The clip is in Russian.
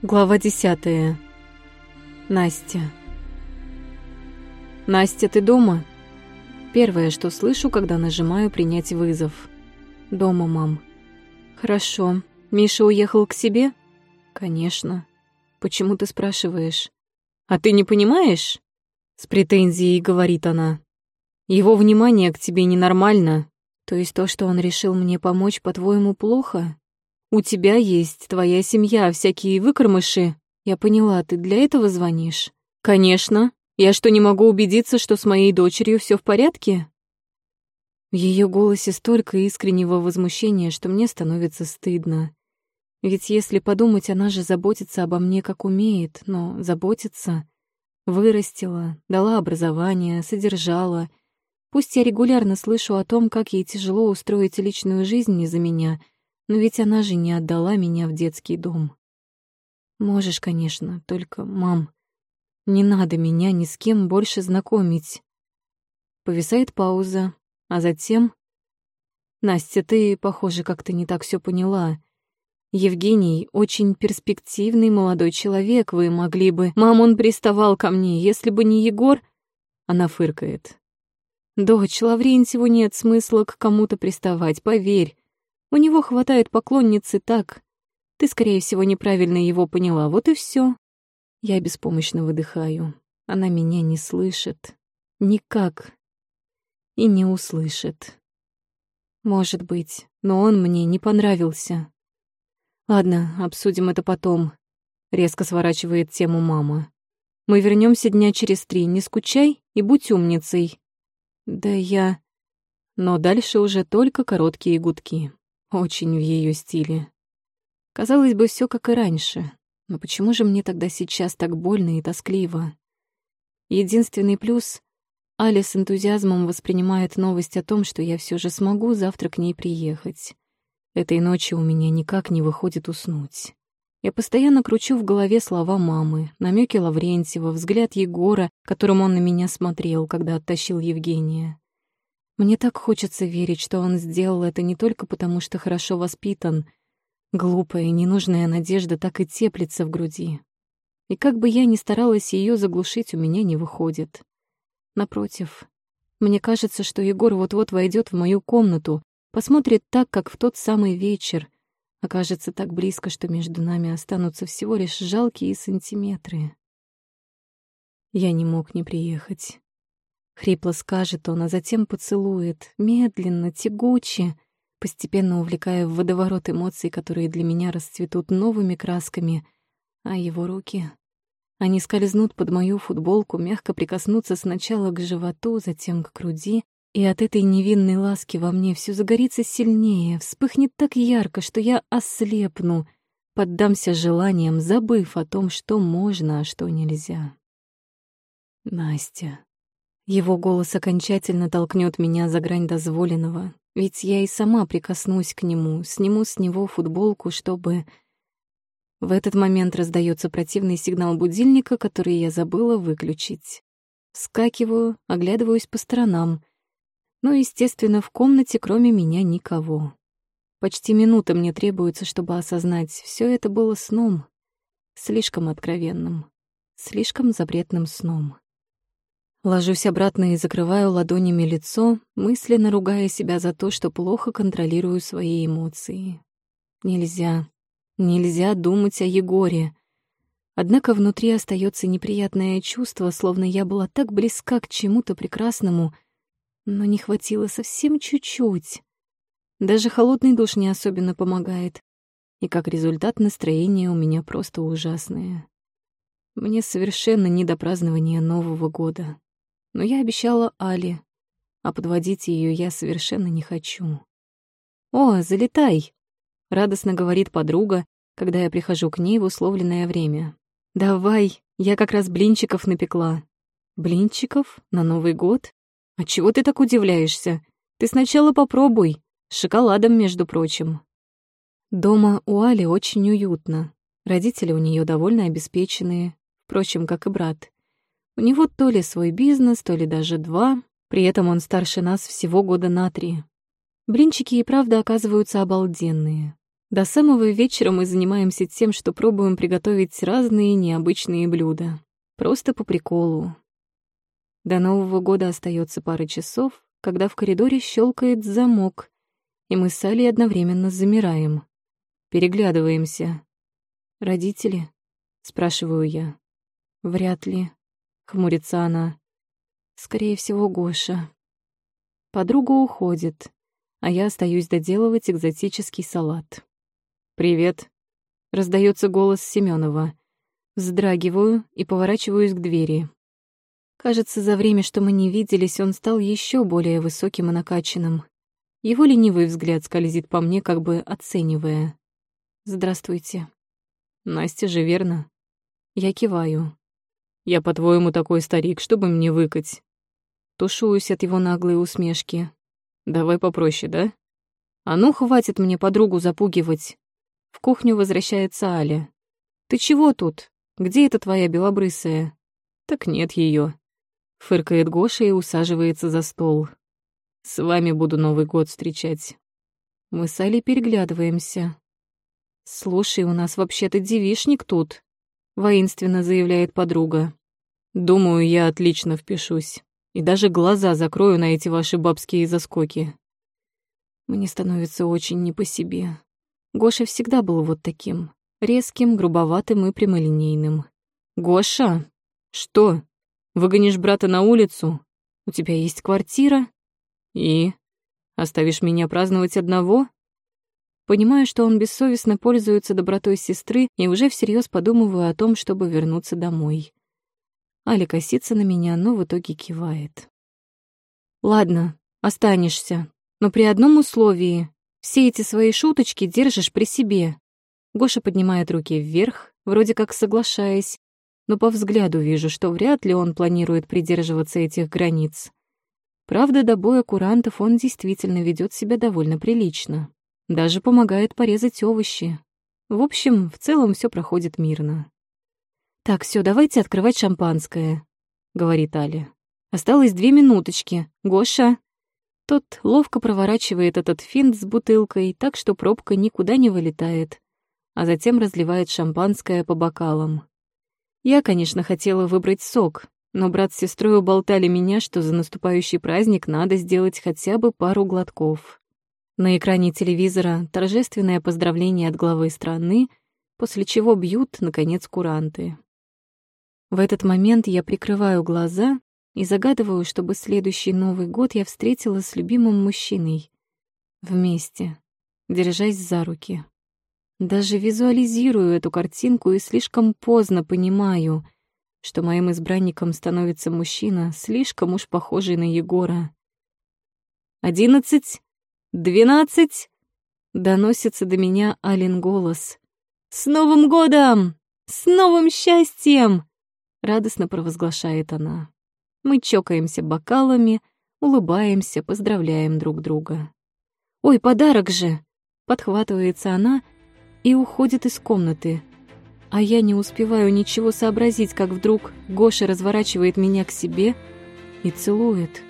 Глава десятая. Настя. «Настя, ты дома?» Первое, что слышу, когда нажимаю «Принять вызов». «Дома, мам». «Хорошо. Миша уехал к себе?» «Конечно. Почему ты спрашиваешь?» «А ты не понимаешь?» С претензией говорит она. «Его внимание к тебе ненормально. То есть то, что он решил мне помочь, по-твоему, плохо?» У тебя есть твоя семья, всякие выкормыши. Я поняла, ты для этого звонишь? Конечно. Я что, не могу убедиться, что с моей дочерью все в порядке? В ее голосе столько искреннего возмущения, что мне становится стыдно. Ведь если подумать, она же заботится обо мне как умеет, но заботится. Вырастила, дала образование, содержала. Пусть я регулярно слышу о том, как ей тяжело устроить личную жизнь из-за меня — но ведь она же не отдала меня в детский дом. Можешь, конечно, только, мам, не надо меня ни с кем больше знакомить. Повисает пауза, а затем... Настя, ты, похоже, как-то не так все поняла. Евгений очень перспективный молодой человек, вы могли бы... Мам, он приставал ко мне, если бы не Егор... Она фыркает. Дочь, Лаврентьеву нет смысла к кому-то приставать, поверь. У него хватает поклонницы так. Ты, скорее всего, неправильно его поняла, вот и все. Я беспомощно выдыхаю. Она меня не слышит. Никак. И не услышит. Может быть, но он мне не понравился. Ладно, обсудим это потом. Резко сворачивает тему мама. Мы вернемся дня через три, не скучай и будь умницей. Да я... Но дальше уже только короткие гудки. Очень в ее стиле. Казалось бы, все как и раньше. Но почему же мне тогда сейчас так больно и тоскливо? Единственный плюс — Аля с энтузиазмом воспринимает новость о том, что я все же смогу завтра к ней приехать. Этой ночью у меня никак не выходит уснуть. Я постоянно кручу в голове слова мамы, намеки Лаврентьева, взгляд Егора, которым он на меня смотрел, когда оттащил Евгения. Мне так хочется верить, что он сделал это не только потому, что хорошо воспитан. Глупая и ненужная надежда так и теплится в груди. И как бы я ни старалась ее заглушить, у меня не выходит. Напротив, мне кажется, что Егор вот-вот войдет в мою комнату, посмотрит так, как в тот самый вечер, окажется так близко, что между нами останутся всего лишь жалкие сантиметры. Я не мог не приехать. Хрипло скажет он, а затем поцелует, медленно, тягуче, постепенно увлекая в водоворот эмоций, которые для меня расцветут новыми красками, а его руки... Они скользнут под мою футболку, мягко прикоснутся сначала к животу, затем к груди, и от этой невинной ласки во мне все загорится сильнее, вспыхнет так ярко, что я ослепну, поддамся желаниям, забыв о том, что можно, а что нельзя. Настя. Его голос окончательно толкнет меня за грань дозволенного, ведь я и сама прикоснусь к нему, сниму с него футболку, чтобы... В этот момент раздается противный сигнал будильника, который я забыла выключить. Скакиваю, оглядываюсь по сторонам. Но, естественно, в комнате кроме меня никого. Почти минута мне требуется, чтобы осознать, все это было сном. Слишком откровенным, слишком запретным сном. Ложусь обратно и закрываю ладонями лицо, мысленно ругая себя за то, что плохо контролирую свои эмоции. Нельзя, нельзя думать о Егоре. Однако внутри остается неприятное чувство, словно я была так близка к чему-то прекрасному, но не хватило совсем чуть-чуть. Даже холодный душ не особенно помогает, и как результат настроение у меня просто ужасное. Мне совершенно не до празднования Нового года но я обещала Али, а подводить ее я совершенно не хочу. «О, залетай!» — радостно говорит подруга, когда я прихожу к ней в условленное время. «Давай, я как раз блинчиков напекла». «Блинчиков? На Новый год? А чего ты так удивляешься? Ты сначала попробуй. С шоколадом, между прочим». Дома у Али очень уютно. Родители у нее довольно обеспеченные, впрочем, как и брат. У него то ли свой бизнес, то ли даже два, при этом он старше нас всего года на три. Блинчики и правда оказываются обалденные. До самого вечера мы занимаемся тем, что пробуем приготовить разные необычные блюда. Просто по приколу. До Нового года остается пара часов, когда в коридоре щелкает замок, и мы с Алей одновременно замираем. Переглядываемся. «Родители?» — спрашиваю я. «Вряд ли», — хмурится она. «Скорее всего, Гоша». Подруга уходит, а я остаюсь доделывать экзотический салат. «Привет», — раздается голос Семенова. Вздрагиваю и поворачиваюсь к двери. Кажется, за время, что мы не виделись, он стал еще более высоким и накачанным. Его ленивый взгляд скользит по мне, как бы оценивая. «Здравствуйте». «Настя же, верно?» Я киваю. «Я, по-твоему, такой старик, чтобы мне выкать?» Тушуюсь от его наглой усмешки. «Давай попроще, да?» «А ну, хватит мне подругу запугивать. В кухню возвращается Аля. «Ты чего тут? Где эта твоя белобрысая?» «Так нет ее. Фыркает Гоша и усаживается за стол. «С вами буду Новый год встречать». Мы с Алей переглядываемся. «Слушай, у нас вообще-то девишник тут», — воинственно заявляет подруга. «Думаю, я отлично впишусь. И даже глаза закрою на эти ваши бабские заскоки». Мне становится очень не по себе. Гоша всегда был вот таким. Резким, грубоватым и прямолинейным. «Гоша? Что? Выгонишь брата на улицу? У тебя есть квартира? И? Оставишь меня праздновать одного?» Понимаю, что он бессовестно пользуется добротой сестры и уже всерьез подумываю о том, чтобы вернуться домой. Али косится на меня, но в итоге кивает. «Ладно, останешься, но при одном условии. Все эти свои шуточки держишь при себе. Гоша поднимает руки вверх, вроде как соглашаясь, но по взгляду вижу, что вряд ли он планирует придерживаться этих границ. Правда, до боя курантов он действительно ведет себя довольно прилично. Даже помогает порезать овощи. В общем, в целом все проходит мирно. «Так, все, давайте открывать шампанское», — говорит Аля. «Осталось две минуточки. Гоша, тот ловко проворачивает этот финт с бутылкой, так что пробка никуда не вылетает, а затем разливает шампанское по бокалам. Я, конечно, хотела выбрать сок, но брат с сестрой уболтали меня, что за наступающий праздник надо сделать хотя бы пару глотков. На экране телевизора торжественное поздравление от главы страны, после чего бьют, наконец, куранты. В этот момент я прикрываю глаза и загадываю, чтобы следующий Новый год я встретила с любимым мужчиной. Вместе, держась за руки. Даже визуализирую эту картинку и слишком поздно понимаю, что моим избранником становится мужчина, слишком уж похожий на Егора. «Одиннадцать? Двенадцать?» — доносится до меня Ален голос. «С Новым годом! С новым счастьем!» — радостно провозглашает она. Мы чокаемся бокалами, улыбаемся, поздравляем друг друга. «Ой, подарок же!» — подхватывается она и уходит из комнаты. А я не успеваю ничего сообразить, как вдруг Гоша разворачивает меня к себе и целует.